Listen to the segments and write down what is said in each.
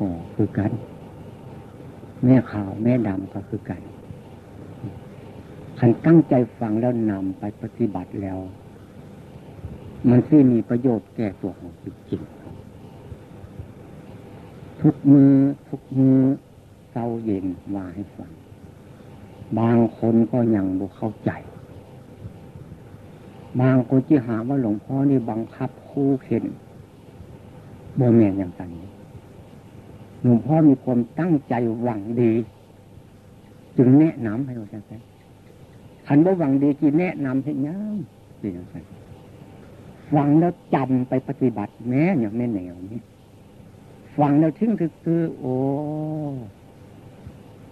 ก็คือกัน แม่ขาวแม่ดำก็คือกันคันตั้งใจฟังแล้วนำไปปฏิบัติแล้ว มันที่มีประโยชน์แก่ตัวของจริงทุกมือทุกมือเศร้าเย็นว่าให้ฟัง บางคนก็ยังบ่เข้าใจ บางคนที่หาว่าหลวงพ่อนี่บังคับคู่เข็นบ่แม่นอย่างนี้ หลวงพ่อมีความตั้งใจหวังดี จึงแนะนำให้เราใช่ขันบ่าหวังดีกี่แนะนำให้ย่างเป็นอย่างไรฟังแล้วจำไปปฏิบัติแม้อย่างแม่แนวนี้ฟังแล้วทิ้งคือคือ โอ้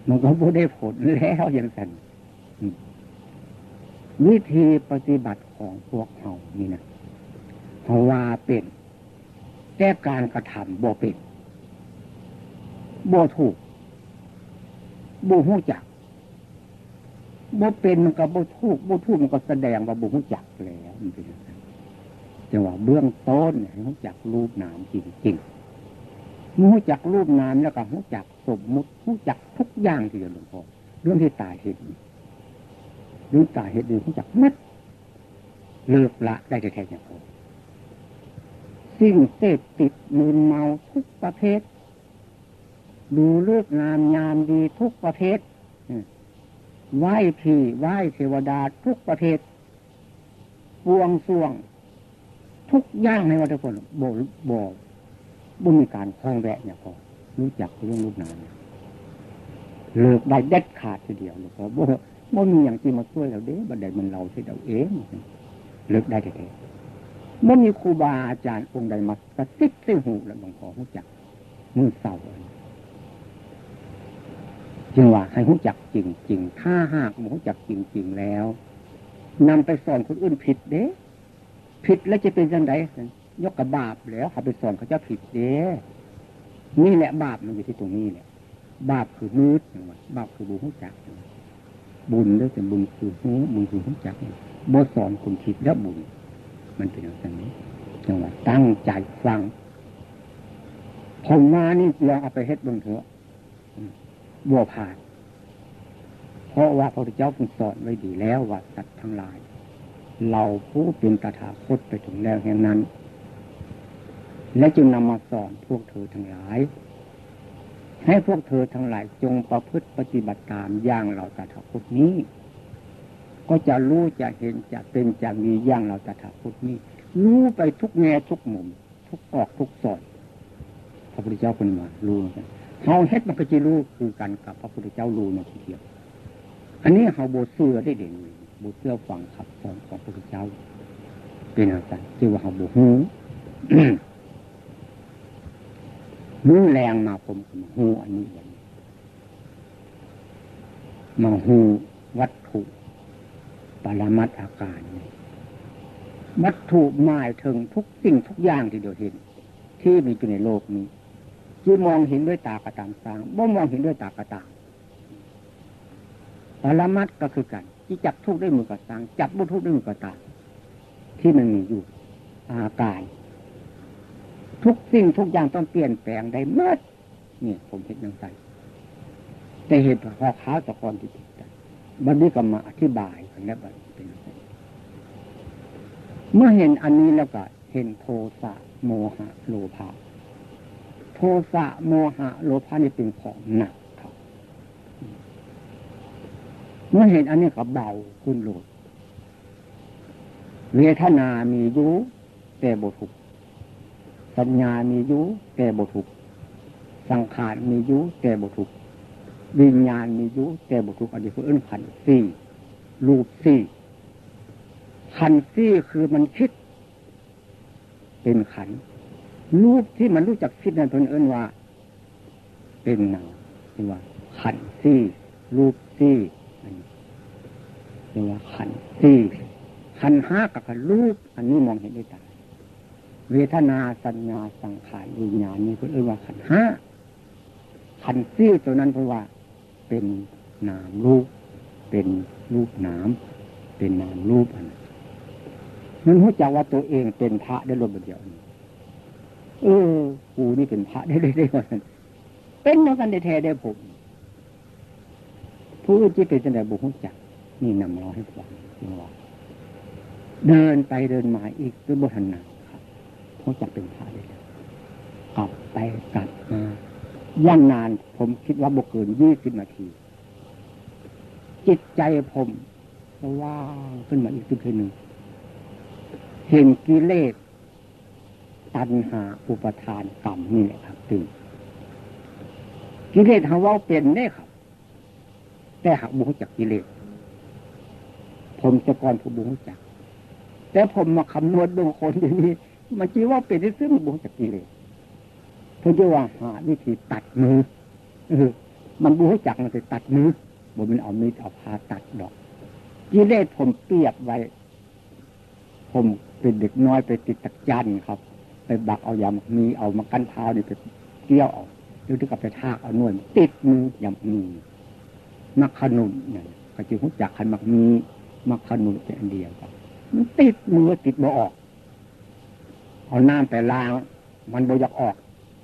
มันก็บ่ได้ผลแล้วอย่างนั้นวิธีปฏิบัติของพวกเขานี่นะเพราะว่าเป็นแต่การกระทำบ่เป็น บ่ถูกบ่หูจักบ่เป็นมันก็บ่ถูกบ่ถูกมันก็แสดงว่าบ่หูจักแล้วมันเป็นจังหวะเบื้องต้นให้หูจักรูปนามจริงๆหูจักรูปนามแล้วก็หูจักสมมุติหูจักทุกอย่างที่หลวงพ่อเรื่องที่ตายเห็นเรื่องตายเห็นดีหูจักมัดเลิกละได้แค่อย่างพอสิ่งเสพติดมืนเมาทุกประเภท ดูเลือกงามยามดีทุกประเภทไหว้ผีไหว้เทวดาทุกประเภทปวงสวง ทุกอย่างในวัฏพลโบโบบุมีการคล้องแวะเนี่ยพอรู้จักเรื่องรูปนามเลิกได้เด็ดขาดทีเดียวเลยพอบ่บ่มีอย่างที่มาช่วยเราเด้บันไดมันเราที่เราเองเลิกได้แท้ๆบ่มีครูบาอาจารย์องค์ใดมา กระซิบใส่หูแล้วบางขอรู้จักมือเศร้า จึงว่าให้รู้จักจริงๆถ้าหากรู้จักจริงๆแล้วนำไปสอนคนอื่นผิดเด้ผิดแล้วจะเป็นยังไงยกกับบาปแล้วเขาไปสอนเขาจะผิดเด้นี่แหละบาปมันอยู่ที่ตรงนี้แหละบาปคือมืดบาปคือบุญรู้จัก บุญด้วยแต่บุญคือหูบุญคือรู้จักบสอนคนผิดแล้วบุญ มันเป็นอย่างนี้จังหวะตั้งใจฟังผมมานี่ลองเอาไปเฮ็ดบนเถอะ บัวผ่าน เพราะว่าพระพุทธเจ้าทรงสอนไว้ดีแล้วว่าสัตว์ทั้งหลาย เราผู้เป็นตถาคตไปถึงแล้วแห่งนั้น และจึงนำมาสอนพวกเธอทั้งหลาย ให้พวกเธอทั้งหลายจงประพฤติปฏิบัติตามอย่างเราตถาคตนี้ ก็จะรู้จะเห็นจะเป็นจะมีอย่างเราตถาคตนี้ รู้ไปทุกแง่ทุกมุม ทุกออกทุกสอดพระพุทธเจ้าคนมารู้กัน เขาเฮ็ดมันก็จะรู้คือกันกับพระพุทธเจ้ารู้นะทีเดียว อันนี้เขาโบเสื้อได้เด่นโบเสื้อฟังขับสอนของพระพุทธเจ้าเป็นอะไรที่ว่าเขาโบหูมือแรงมาผมมาหูอันนี้อย่างมาหูวัตถุ ปรมัตอาการ วัตถุหมายถึงทุกสิ่งทุกอย่างที่เดียวเห็น ที่มีอยู่ในโลกนี้ คือมองเห็นด้วยตากระตามสร้างบ่มองเห็นด้วยตากระตามปรมัดก็คือกันที่จับทุกด้วยมือกระตังจับบุทุกได้วยมือกระตางที่มันมีอยู่อาการทุกสิ่งทุกอย่างต้องเปลี่ยนแปลงได้เมื่อนี่ผมเห็นยังไงแต่เหตุพอข้าตะกอนที่ติดกันบัดนี้ก็มาอธิบายกันแล้วบัดเป็นเมื่อเห็นอันนี้แล้วก็เห็นโทสะโมหะโลภะ ทสะโมหะโลภะนี่เป็นของหนักครับเมื่อเห็นอันนี้ก็เบาขึ้นโลดเวทนามียุแต่บทุกสัญญามียุแต่บทุกสังขารมียุแต่บทุกวิญญาณมียุแต่บทุกอันนี้คือเอื้นขันสี่รูปสี่ขันสี่คือมันคิด เป็นขัน รูปที่มันรู้จักคิดนั้นเพิ่นเอิ้นว่า เป็นนามเป็นว่า ขันซี่รูปซี่เป็นว่าขันซี่ขันห้ากับขันรูป อันนี้มองเห็นได้ตาเวทนาสัญญาสังขารวิญญาณนี่เพิ่นเอิ้นว่าขันห้าขันซี่ตัวนั้นเพราะว่า เป็นนามรูป เป็นรูปนามเป็นนามรูปอันนั้นรู้จักว่าตัวเองเป็นพระได้รวมเดียวนี้ เออกูนี่เป็นพระได้ได้ได้เป็นนักกันแท้ได้ผมผู้อื่นที่เป็นจังไดบุคคลจักนี่นำเราให้ฟังว่าเดินไปเดินมาอีกด้วยบทันนาครับเพราะจะเป็นพระได้เลยกลับไปกลับมาย่างนาน ผมคิดว่าบุกเกินยี่สิบนาที จิตใจผมว่างขึ้นมาอีกทีหนึ่งเห็นกิเลส ตัณหาอุปทานกรรมนี่แหละครับตึงกิเลสหาว่าเป็นได้ครับ แต่หากบุคจักกิเลสผมจะก่อนผมบุคจักแต่ผมมาคำนวณดูคนอย่างนี้มันจีว่าเป็นที่ซึ่งบุคจักกิเลสเพื่อจะว่าหาวิธีตัดมือเออมันบุคจักมันจะตัดมือบ่มันเอามีดเอาพาตัดดอกกิเลสผมเปรียบไว้ ผมเป็นเด็กน้อยไปติดตะจันครับ ไปบักเอายำมีเอามากั้นเท้านี่ไปเกี่ยวเอาหรือที่กับไปทากเอานวลติดมือยำมีมักขนุนเนี่ยก็จึงรู้จักขันมักมีมักขนุนเป็นอันเดียวกันมันติดมือติดบ่ออก เอาน้ำไปล้าง มันบ่อยากออก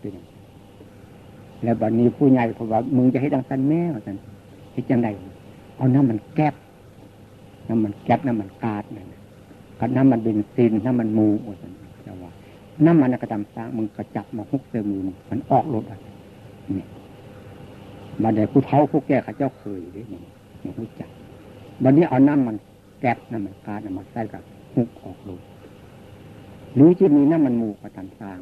เป็นแล้วบัดนี้ผู้ใหญ่ผมว่ามึงจะให้ดังสันแม่สันให้จังไดเอาน้ำมันแก๊บน้ำมันแก๊บน้ำมันกาดนั่นกับน้ำมันเบนซินน้ำมันมูอ้สันจะว่า น้ำมันกระทำสร้างมึงกระจับมาฮุกเสือมือมันออกรถอะเนี่ยบัดเดี๋ยวผู้เท้าผู้แก่ข้าเจ้าเคยด้วยนี่มันรู้จักบัดนี้เอาน้ำมันแก๊บน้ำมันกาดน้ำมันใส่กับฮุกออกรถหรือจะมีน้ำมันมูกระทำสร้าง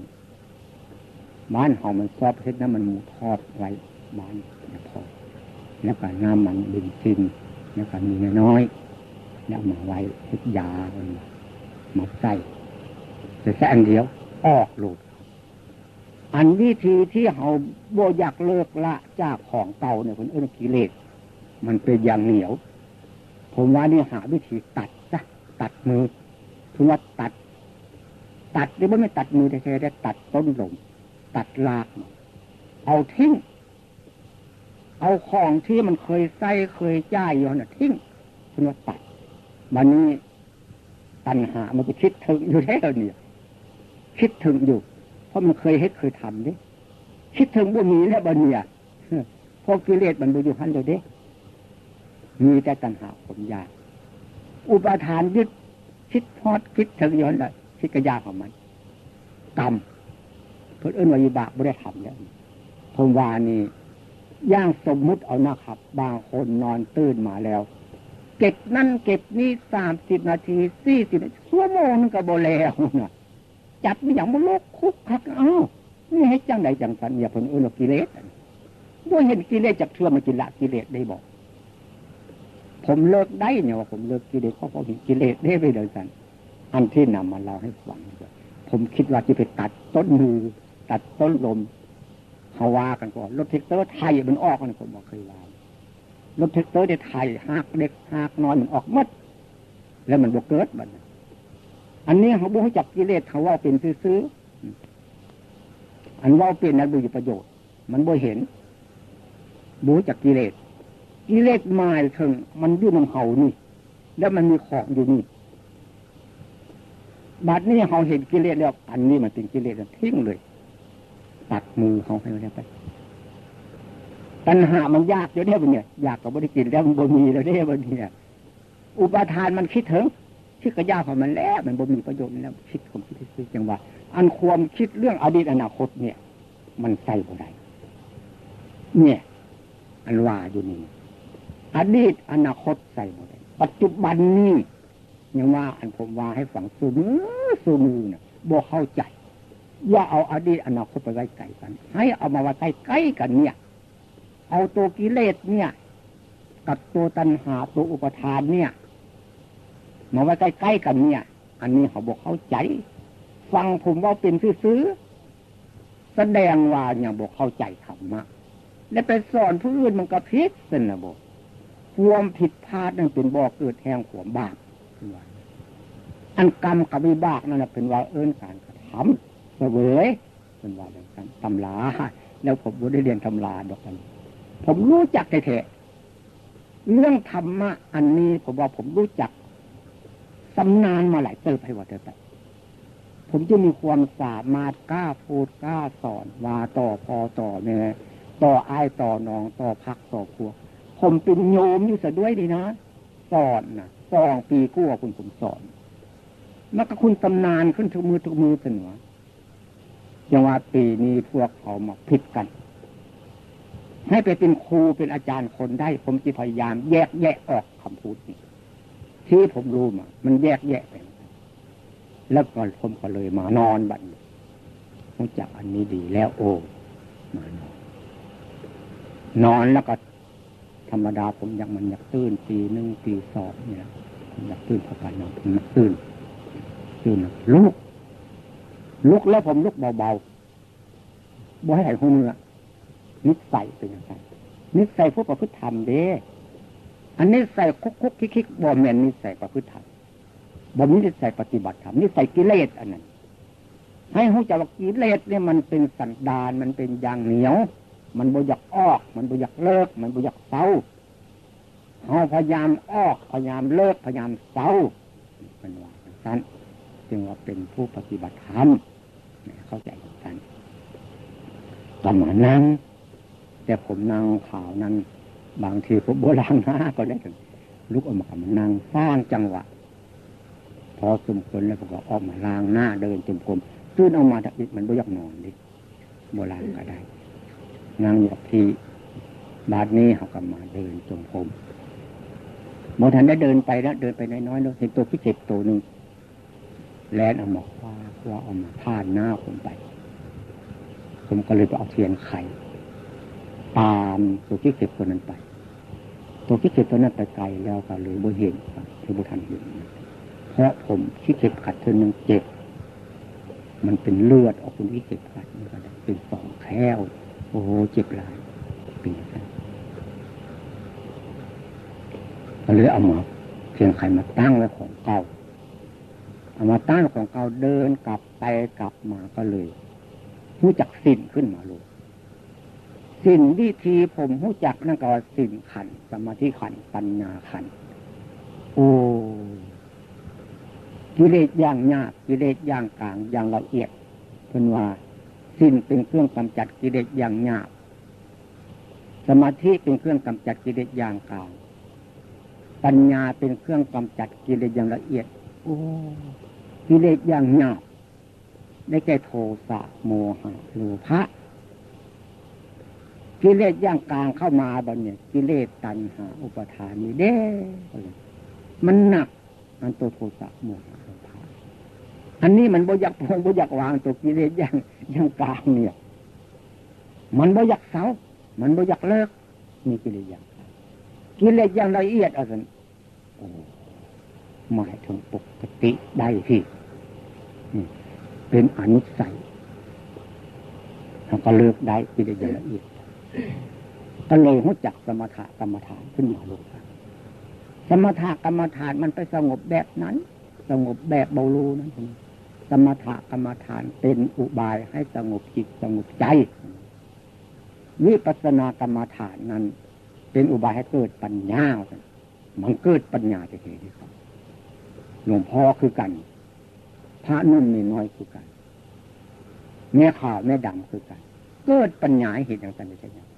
บ้านหอมมันซอบเฮ็ดน้ำมันมูทอดไว้บ้านอย่าพอแล้วก็น้ำมันเบนซินแล้วก็มีน้อยแล้วมาไว้เฮ็ดยามันมาใส่แต่แค่อันเดียว ออกหลุด อันวิธีที่เขาโบอยากเลิกละจากของเก่าเนี่ยคนเอื้นกิเลสมันเป็นอย่างเหนียว ผมว่านี่หาวิธีตัดซะตัดมือถือว่าตัด ตัดหรือไม่ตัดมือแท้ๆได้ตัดต้นลมตัดลากเอาทิ้งเอาของที่มันเคยใส่เคยจ่ายอยู่น่ะทิ้งคุณว่าตัดมันนี้ตัณหามันจะคิดถึงอยู่แล้วเนี่ย คิดถึงอยู่ เพราะมันเคยเฮ็ดเคยทำนี่คิดถึงบ่มีแล้วบ่เนี่ยพราะกิเลสมันบ่อยู่หันเลยเด้มีแต่ตัณหาผมยาก อุปทานยึดคิดพอดคิดถึงย้อนลยคิดกระยาของมันกรรมเพื่อเอื้นวิบากไม่ได้ทำแล้วผมว่านี่ย่างสมมุติเอานะครับ บางคนนอนตื่นมาแล้ว เก็บนั่นเก็บนี่สามสิบนาทีสี่สิบชั่วโมงนึงก็บแล้วนะ จับมันอย่างมันโลกคุกคักเอ้านี่ให้จังใดจังสันอย่าเพิ่งเอื้นกิเลสด้วยเห็นกิเลสจากเชื่อมันกินละกิเลสได้บอก ผมเลิกได้เนี่ยว่าผมเลิกกิเลสเพราะผมเห็นกิเลสได้ไปเดินสันอันที่นำมาเล่าให้ฟังผมคิดว่าจะไปตัดต้นมือ ตัดต้นลมเขาวากันก่อนรถเทคเตอร์ไทยมันออกกันผมบอกเคยว่ารถเทคเตอร์ในไทยหักเด็กหักน้อยมันออกมัดแล้วมันบกเกิดบัน อันนี้เขาบุกจับกิเลสเขาว่าเป็นซื้ออันว่าเป็นนั้นบุญประโยชน์ มันบ่เห็นบูจักกิเลสกิเลสมาถึงมันอยู่ในเขานี่ แล้วมันมีของอยู่นี่บัดนี้เขาเห็นกิเลสแล้ว อันนี้มันเป็นกิเลสทิ้งเลยตัดมือเขาให้ไปปัญหามันยากเดี๋ยวนี้บนเนี่ยอยากกับบริกินแล้วมันบ่มีแล้วเนี่ยบนเนี่ยอุปทานมันคิดถึง คิดกระยาของมันแล้วมันบ่มีประโยชน์แล้วคิดผมคิดซื้อจังว่า อันความคิดเรื่องอดีตอนาคตเนี่ย มันใส่บ่ได้เนี่ย อันว่าอยู่นี่อดีตอนาคตใส่บ่ได้ปัจจุบันนี้ยังว่าอันผมว่าให้ฝังสูมือสูมือเนี่ยบ่เข้าใจว่าเอาอดีตอนาคตไปไว้ใกล้กัน ให้เอามาไว้ใกล้ใกล้กันเนี่ย เอาตัวกิเลสเนี่ย กับตัวตัณหาตัวอุปทานเนี่ย มาไว้ใกล้ใกล้กันเนี่ย อันนี้เขาบอกเข้าใจ ฟังผมว่าเป็นซื้อแสดงว่าอย่างบอกเข้าใจธรรมะและไปสอนผู้อื่นมันก็พิษสินะบอกความผิดพลาดนั่นเป็นบ่อเกิดแห่งขวมบาปอันกรรมกับวิบากนั่นเป็นว่าเอิ้นการกระทำเสวยเป็นว่าเรื่องการตำลาแล้วผมได้เรียนตำลาดอกกัน ผมรู้จักแท้เรื่องธรรมะอันนี้ผมว่าผมรู้จัก สำนานมาหลายเติบให้ว่าเติบผมจะมีความสามารถกล้าพูดกล้าสอนว่าต่อพอต่อแม่ยต่ออายต่อน้องต่อพักต่อครัว ผมเป็นโยมอยู่ซะด้วยดีนะสอนนะสองปีกู้คุณผมสอนมันก็คุณตำนานขึ้นทุกมือทุกมือเสนอย่างว่าปีนี้พวกเขามาผิดกัน ให้ไปเป็นครูเป็นอาจารย์คนได้ ผมจะพยายามแยกแยะออกคำพูดนี้ ที่ผมรู้มา มันแยกแยะไป แล้วก็ผมก็เลยมานอนบัดนี้รู้จักอันนี้ดีแล้วโอ้มานอน นอนแล้วก็ธรรมดาผมอยากมันอยากตื่นตีหนึ่งตีสองเนี่ยอยากตื่นพอกันนอนผมอยากตื่นตื่นลุกลุกแล้วผมลุกเบาๆบ่ให้ไหหัวมือนิสัยเป็นยังไงนิสัยพวกประพฤติธรรมเด้ อันนี้ใส่คุกคุกคิกคิกบ่แม่นนิสัยประพฤติธรรมบ่มีนิสัยปฏิบัติธรรมนิสัยกิเลสอันนั้น ให้หูจักว่ากิเลสเนี่ยมันเป็นสันดานมันเป็นยางเหนียว มันบ่อยากออก มันบ่อยากเลิก มันบ่อยากเศร้าเราพยายามออกพยายามเลิกพยายามเศร้าเป็นว่าสั้นจึงว่าเป็นผู้ปฏิบัติธรรมเข้าใจสั้นตอนนั้นแต่ผมนั่งข่าวนั้น บางทีผมโบราณนะก็ได้ลุกออกมามันนั่งสร้างจังหวะ พอสมควรแล้วก็ออกมาล้างหน้าเดินจมกลมตื่นออกมาทักมันไม่อยากนอนดิโบราณก็ได้นั่งอยู่กับที่บาดนี้เขาก็มาเดินจมกลมโมทันได้เดินไปแล้วเดินไปน้อยๆเห็นตัวพิเศษตัวหนึ่งแลนออกมาคว้าคว้าออกมาผ่านหน้าผมไป ผมก็เลยไปเอาเทียนไข ตามตัวพิเศษตัวนั้นไป ตัวพิเศษตัวนั้นไปไกลแล้วก็เลยบ่เห็นคือบุทันเห็นเพราะผมคิดเจ็บขัดเธอหนึ่งเจ็บ มันเป็นเลือดออกเป็นวิเศษขัดนี่ก็ได้เป็นสองแค้วโอ้โหเจ็บหลายเป็นอย่างนั้นก็เลยเอามอเพียงไขมาตั้งไว้ของเก่าเอามาตั้งของเก่าเดินกลับไปกลับมาก็เลย รู้จักสิ้นขึ้นมาเลย สิ่นวิธีผมหู้จักนั่นก็สิ่นขัน สมาธิขัน ปัญญาขัน โอ้กิเลสอย่างยากกิเลสอย่างกลางอย่างละเอียดเป็นว่าสิ้นเป็นเครื่องกำจัดกิเลสอย่างยากสมาธิเป็นเครื่องกำจัดกิเลสอย่างกลางปัญญาเป็นเครื่องกำจัดกิเลสอย่างละเอียด โอ้กิเลสอย่างยากได้แก่โทสะโมหะโลภะ กิเลสย่างกลางเข้ามาบันเนี่ยกิเลสตัณหา อุปทานนี่เด้มันหนัก อันตัวโทสะโมหะอันนี้มันบ่อยากพงบ่อยากวางตัวกิเลสย่างย่างกลางเนี่ย มันบ่อยากเสา มันบ่อยากเลิกนี่กิเลสย่างกิเลสย่างละเอียดอะสิหมายถึงปกติได้ที่เป็นอนุสัยเราก็เลิกได้กิเลสย่างละเอียด ก็เลยรู้จักสมถะกรรมฐานขึ้นมาลูกสมถะกรรมฐานมันไปสงบแบบนั้น สงบแบบเบาลูนั้นเองสมถะกรรมฐานเป็นอุบายให้สงบจิตสงบใจ วิปัสสนากรรมฐานนั้น เป็นอุบายให้เกิดปัญญา มันเกิดปัญญาจะเห็นครับหลวงพ่อคือกัน พระนุ่นมีน้อยคือกัน แม่ขาวแม่ดำคือกัน เกิดปัญญาเห็นอย่างนั้นได้ยัง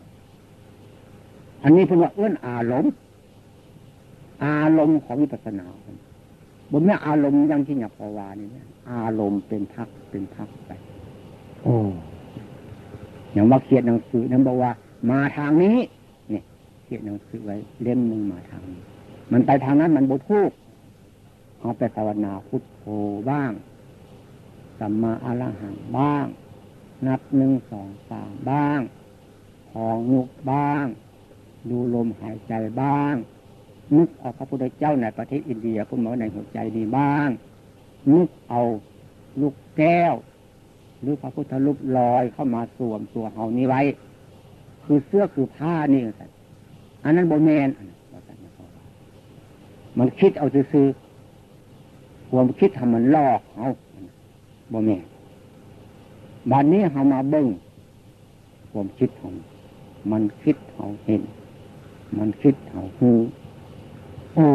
อันนี้เพิ่งว่าเอื้อนอารมณ์ อารมณ์ของวิปัสสนาบนแม่อารมณ์ยังที่หยับพวานี่เนี่ยอารมณ์เป็นพักเป็นพักไปโอ้อย่างว่าเขียนหนังสือนั้นบอกว่า มาทางนี้เนี่ยเขียนหนังสือไว้เล่มหนึ่งมาทางนี้ มันไปทางนั้นมันบุทูกเขาไปภาวนาพุทโธบ้างสัมมาอรหังบ้าง นับหนึ่งสองสามบ้างของนุกบ้าง ดูลมหายใจบ้าง นึกเอาพระพุทธเจ้าในประเทศอินเดียพุทธมาในหัวใจดีบ้าง นึกเอาลูกแก้ว หรือพระพุทธรูปลอยเข้ามาสวมตัวเฮานี้ไว้ คือเสื้อคือผ้านี่สัอันนั้นโบแมนมันคิดเอาซื้อความคิดทำมันลอกเอาโบแมน บันนี้เฮามาเบิ้งความคิดของมันคิดเขาเห็น มันคิดเอาหูโอ้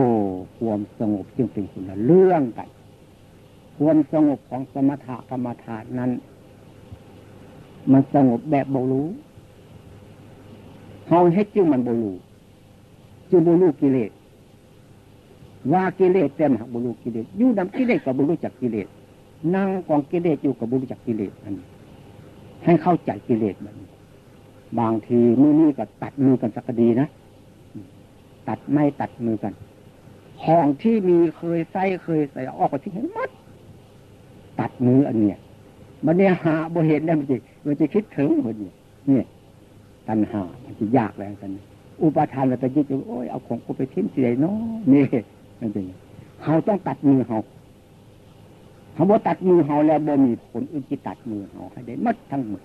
ความสงบจึงเป็นคนละเรื่องกันความสงบของสมถะกรรมฐานนั้น มันสงบแบบบรู้เฮาเฮ็ดจึงมันบรู้จึงบรู้กิเลสว่ากิเลสเต็มหักบรู้กิเลสอยู่ดำกิเลสกับบรู้จักกิเลสนั่งกองกิเลสอยู่กับบรู้จักกิเลสอัน ให้เข้าใจกิเลสมันบางทีมือนี้ก็ตัดมือกันสักดีนะ ตัดไม่ตัดมือกัน ของที่มีเคยใส่เคยใส่ออกไปทิ้งให้หมดตัดมืออันเนี้ยมันเนี่ยหาบ่เห็นได้มันจะมันจะคิดถึงคนเนี่ยเนี่ยตัณหา มันจะยากแล้วกัน อุปทานเราไปยึดโอ้ยเอาของกูไปทิ้งเสียเนาะนี่มันเป็นเขาต้องตัดมือเขา เขาบอกตัดมือเขาแล้วบ่มีผลอื่นที่ตัดมือเขาให้ได้มัดทั้งหมด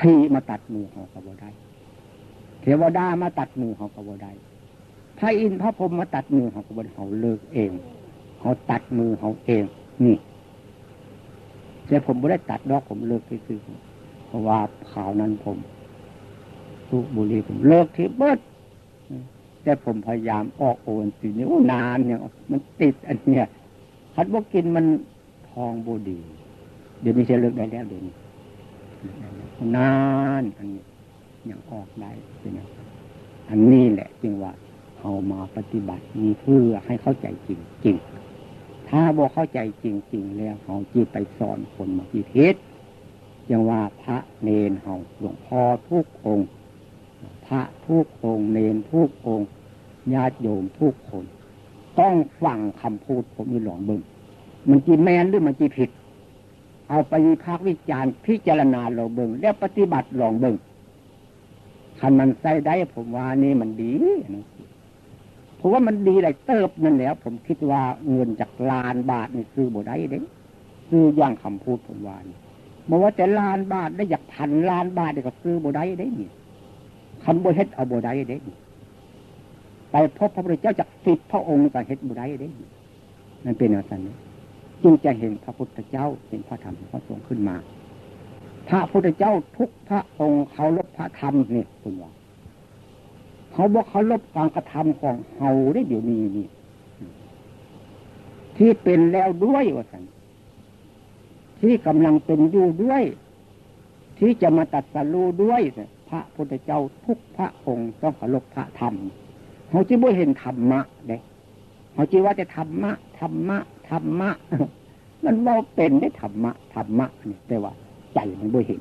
ทีมาตัดมือเขาก็บ่ได้ เทวดามาตัดมือเขาก็บ่ได้พระอินทร์พระพรหมมาตัดมือเขาก็บ่ได้เขาเลิกเองเขาตัดมือเขาเอง นี่แต่ผมไม่ได้ตัดดอกผมเลิกที่ซื้อเพราะว่าข่าวนั้นผมสูบบุหรี่ผมเลิกที่เบิดแต่ผมพยายามออกโอนสินี่นานเนี่ย มันติดอันเนี้ย คัดว่ากินมันทองบูดี เดี๋ยวนี้จะเลิกได้แล้วเดี๋ยวนี้นานอันนี้ยังออกได้เป็นอันนี้แหละจึงว่าเอามาปฏิบัติมีเพื่อให้เข้าใจจริงจริงถ้าบอกเข้าใจจริงๆแล้วเขาจีไปสอนคนมาที่เทศยังว่าพระเนนเขาหลวงพ่อทุกองค์ พระทุกองค์ เนนทุกองค์ญาติโยมทุกคน ต้องฟังคำพูดผมมีหลองเบิ้งมันจีแมนหรือมันจีผิด เอาไปวิพากษ์วิจารณ์พิจารณาลองเบิ้งแล้วปฏิบัติลองเบิ้งคันมันใส่ได้ ผมว่านี่มันดีนะเพราะว่ามันดีอะไรเติบนั่นแล้ว ผมคิดว่าเงินจากลานบาทนี่ซื้อบ่ได้เด้ซื้อย่างคำพูดผมว่านี่บอกว่าแต่ลานบาทได้อยากพันลานบาทเด็กก็ซื้อบ่ได้เด้นี่คำบ่เฮ็ดเอาบ่ได้เด้ ไปพบพระพุทธเจ้าจากสิบพระองค์ก็เฮ็ดบ่ได้เด้นั่นเป็นอะไรนจึงจะเห็นพระพุทธเจ้าเห็นพระธรรมพระสงฆ์ขึ้นมา พระพุทธเจ้าทุกพระองค์เขาลบพระธรรมนี่คุณว่าเขาบอกเขาลบการกระทำของเฮาได้เดี๋ยวนี้นี่ที่เป็นแล้วด้วยว่าสันที่กำลังเป็นอยู่ด้วย ที่จะมาตัดสรู้ด้วย พระพุทธเจ้าทุกพระองค์ต้องเคารพพระธรรม เขาจีบ่เห็นธรรมะเด้เขาจีว่าจะธรรมะธรรมะธรรมะ มันว่าเป็นได้ธรรมะธรรมะนี่แต่ว่า ใจมันบ่เห็น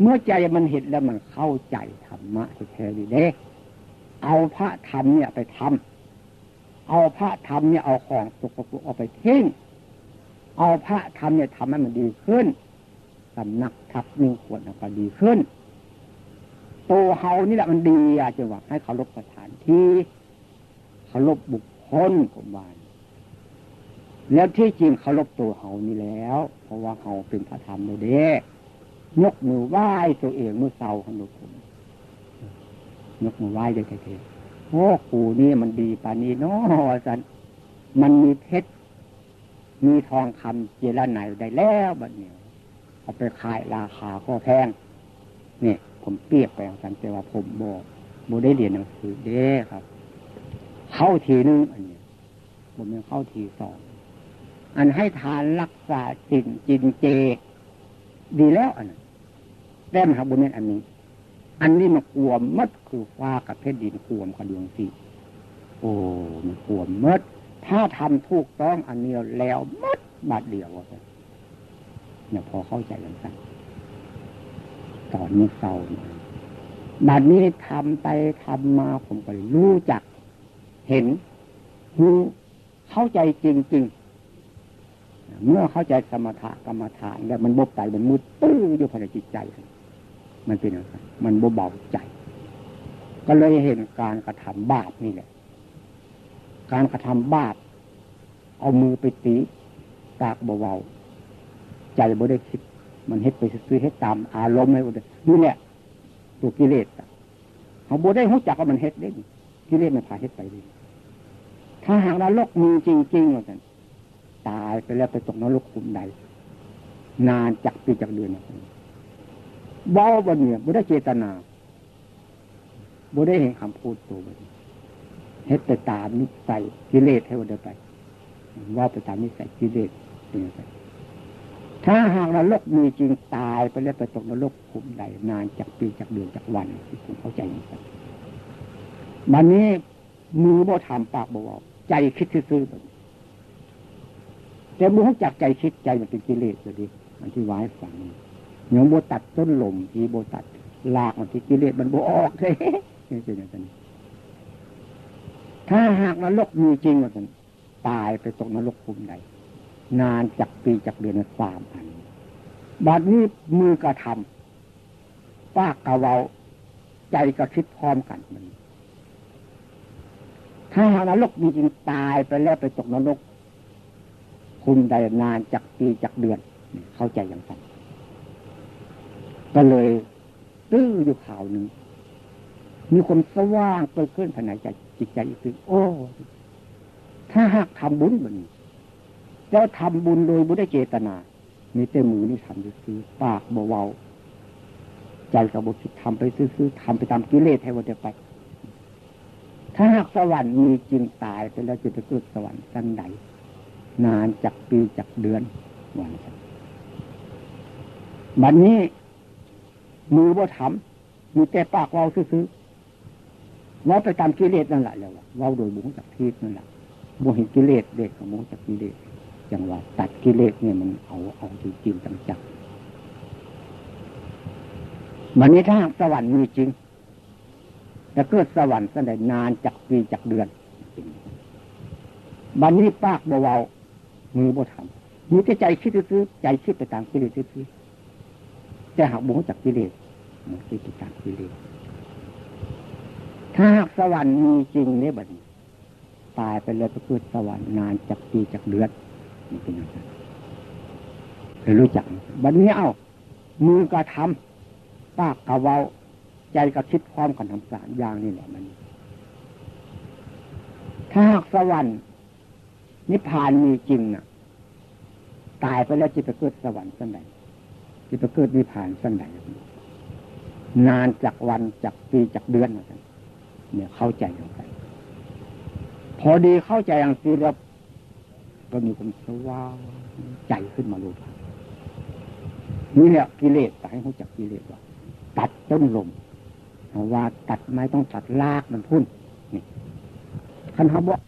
เมื่อใจมันเห็นแล้วมันเข้าใจธรรมะแท้ดีเด้เอาพระธรรมเนี่ยไปทำเอาพระธรรมเนี่ยเอาของตกปรกเอาไปทิ้งเอาพระธรรมเนี่ยทำให้มันดีขึ้นสำนักทับหนึ่งขวดก็ดีขึ้น ตัวเฮานี่แหละมันดีอะจังหวะให้เขาลบสถานที่เขาลบบุคคลผมว่าแล้วที่จริงเขาลบตัวเฮานี่แล้ว เพราะว่าเฮาเป็นพระธรรมเลยเด้ยกมือไหว้ตัวเองเมื่อเศร้าขนุผมยกมือไหว้เลยเท่ๆโอ้กูนี่มันดีปานี้เนาะสันมันมีเพชรมีทองคำเจริญไหนได้แล้วบัดเนี้ยเอาไปขายราคาก็แพงเนี่ย ผมเปรียบไปสันแต่ว่าผมบอกโบได้เรียนหนังสือเด้ครับ เข้าทีนึงอันนี้ผมยังเข้าทีสองอันให้ทานรักษาจินจินเจ ดีแล้วอันนั้นแต้มครับบนนี้อันนี้ อันนี้มันขวมมัดคือฟ้ากับเพชรดินขวมกับดวงสีโอ้มันขวมมัดถ้าทำถูกต้องอันนี้แล้วมัดบาดเดียวเนี่ยพอเข้าใจกันสัก ตอนนี้เศร้ามาบัดนี้ทำไปทำมาผมก็รู้จัก เห็นรู้เข้าใจจริงๆ เมื่อเข้าใจสมถะกรรมฐานแล้วมันบกใจมันมุดตื้ออยู่ภายในจิตใจ มันเป็นอะไรมันเบาใจ ก็เลยเห็นการกระทำบาปนี่แหละ การกระทำบาปเอามือไปตีตากเบาๆใจบ่ได้คิด มันเฮ็ดไปซื้อเฮ็ดตามอารมณ์ไม่หมดนี่แหละตัวกิเลสเขาบ่ได้หูจักว่ามันเฮ็ดได้กิเลสมันพาเฮ็ดไปเลยถ้าหากนรกมีจริงๆว่าสันตายไปแล้วไปตกนรกขุมใด นานจักปีจักเดือนนะบ่บนเนี่ยบ่ได้เจตนาบ่ได้เห็นคำพูดตัวบนเฮ็ดไปตามนิสัยกิเลสให้วันเดินไปว่าไปตามนิสัยกิเลสเป็นอย่างไร ถ้าหากนรกมีจริงตายไปแล้วไปตกนรกขุมใดนานจากปีจากเดือนจากวันที่ผมเข้าใจอย่างนั้นบันนี้มือบ่ทำปากบ่เวาใจคิดซื่อแบบแต่มือเขาจักใจคิดใจมันเป็นกิเลสเลยดิมันที่ไว้ฝังเหนียวโบตัดต้นลมทีโบตัดลากมันที่กิเลสมันโบออกเลยนี่เป็นอย่างนั้ถ้าหากนรกมีจริงว่าสันตายไปตกนรกภูมิใด นานจากปีจากเดือนสามอันบัดนี้มือกระทำปากกระเวาใจกระคิดพร้อมกันมัน ถ้าหากนรกมีจริงตายไปแล้วไปตกนรก คุณใดนานจากปีจากเดือน เข้าใจอย่างไรก็เลยตื้ออยู่ข่าวหนึ่งมีคนสว่างเกิดขึ้นภายในใจจิตใจอีกทีโอ้ ถ้าหากทำบุญมัน แล้วทำบุญโดยบุได้เจตนามีแต่มือนี่ทำซื้อปากเบาใจกับบุคิดทำไปซื้อทำไปตามกิเลสให้วันเดียวไป ถ้าหากสวรรค์มีจริงตายไปแล้วจะไปเกิดสวรรค์สั้นใดนานจากปีจากเดือนวันบัดนนี้ มือบ่ทำมีแต่ปากเราซื้อว่าไปตามกิเลสนั่นแหละแล้วว่าโดยบุญจากทิพนั่นแหละบุญเห็นกิเลสเด็กของบุญจากกิเลส จังว่าตัดกิเลสเนี่ยมันเอาเอาจริงจริงจังจังวันนี้ถ้าสวรรค์มีจริงจะเกิดสวรรค์สันได้นานจากปีจากเดือนบันนี้ปากเบาๆมือบ่ทำมีแต่ใจคิดซื้อใจคิดไปตามกิเลสซื้อแต่หากบุญจากกิเลสมันคิดไปตามกิเลสถ้าสวรรค์มีจริงเนี่ยบัดนี้ตายไปเลยไปเกิดสวรรค์นานจากปีจากเดือน นี่เป็นอย่างนั้นเคยรู้จักบัดนี้เอามือกระทำปากกระเว้า ใจกระคิดความกันทำสารอย่างนี่แหละมัน ถ้าหากสวรรค์นิพพานมีจริงน่ะ ตายไปแล้วจะไปเกิดสวรรค์สันใดจะไปเกิดนิพพานสันใดนานจากวันจากปีจากเดือนเนี่ยเข้าใจอย่างไรพอดีเข้าใจอย่างสีแล้ว ก็มีความสว่างใจขึ้นมาลูกนี่แหละกิเลสแต่ให้เขาจับกิเลสว่า ตัดต้นลมว่าตัดไม้ต้องตัดลากมันพุ่นนี่คันเขาบอก